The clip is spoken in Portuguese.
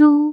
书。